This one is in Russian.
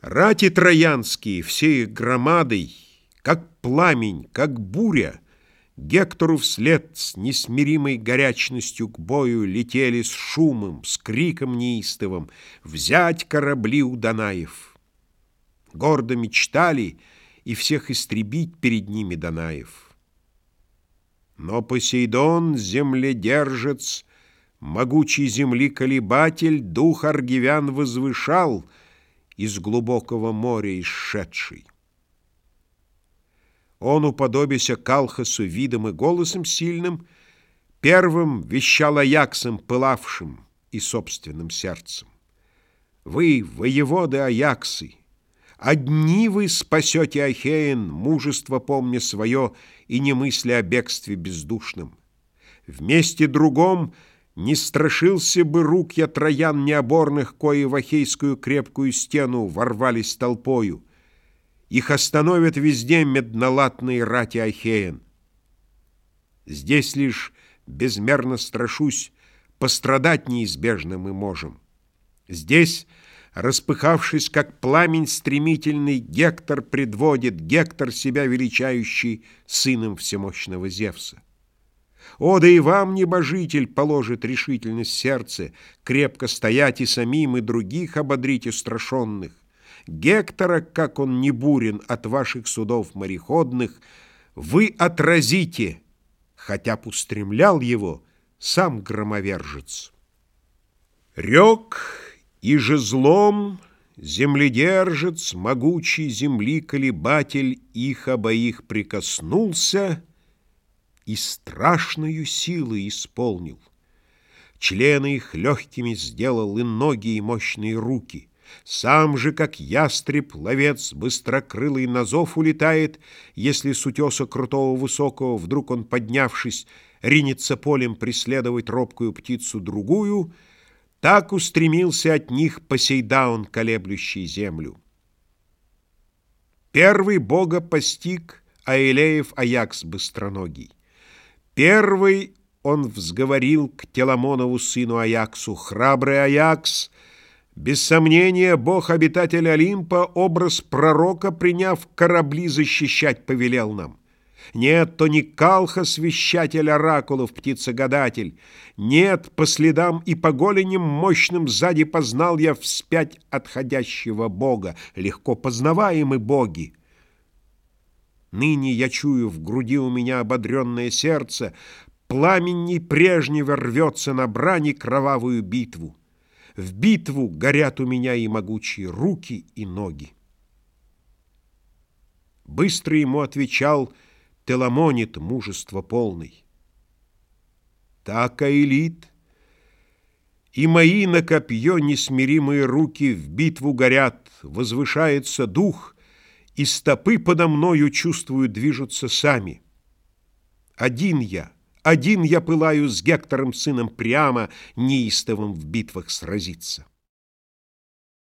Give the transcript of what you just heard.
Рати троянские, все их громадой, Как пламень, как буря, Гектору вслед с несмиримой горячностью к бою Летели с шумом, с криком неистовым Взять корабли у Данаев. Гордо мечтали и всех истребить перед ними Данаев. Но Посейдон, земледержец, Могучий земли колебатель, Дух аргивян возвышал — из глубокого моря исшедший. Он, уподобися Калхасу видом и голосом сильным, первым вещал Аяксом, пылавшим и собственным сердцем. Вы, воеводы Аяксы, одни вы спасете Ахеин, мужество помня свое и не мысля о бегстве бездушном. Вместе другом — не страшился бы рук я троян необорных, кои в Ахейскую крепкую стену ворвались толпою. Их остановят везде меднолатные рати Ахеен. Здесь лишь безмерно страшусь, пострадать неизбежно мы можем. Здесь, распыхавшись, как пламень стремительный, Гектор предводит, Гектор себя величающий сыном всемощного Зевса. О, да и вам, небожитель, положит решительность сердце, крепко стоять и самим, и других ободрить устрашенных. Гектора, как он не бурен от ваших судов мореходных, вы отразите, хотя б устремлял его сам громовержец. Рек и же злом земледержец, могучий земли колебатель, их обоих прикоснулся — и страшную силу исполнил. Члены их легкими сделал и ноги, и мощные руки. Сам же, как ястреб, ловец, быстрокрылый на зов улетает, если с утеса крутого высокого вдруг он, поднявшись, ринется полем преследовать робкую птицу другую, так устремился от них Посейдаун, колеблющий землю. Первый бога постиг Аэлеев Аякс быстроногий. Первый он взговорил к Теламонову сыну Аяксу. «Храбрый Аякс, без сомнения, бог-обитатель Олимпа, образ пророка, приняв корабли, защищать повелел нам. Нет, то не Калха, свящатель оракулов, птица-гадатель. Нет, по следам и по голеням мощным сзади познал я вспять отходящего бога, легко познаваемы боги. Ныне я чую в груди у меня ободренное сердце, Пламенней прежнего рвется на брани кровавую битву. В битву горят у меня и могучие руки и ноги. Быстро ему отвечал Теламонит, мужество полный. Так, Аэлит, и мои на копье несмиримые руки В битву горят, возвышается дух — и стопы подо мною, чувствую, движутся сами. Один я, один я пылаю с Гектором, сыном прямо, неистовым в битвах сразиться.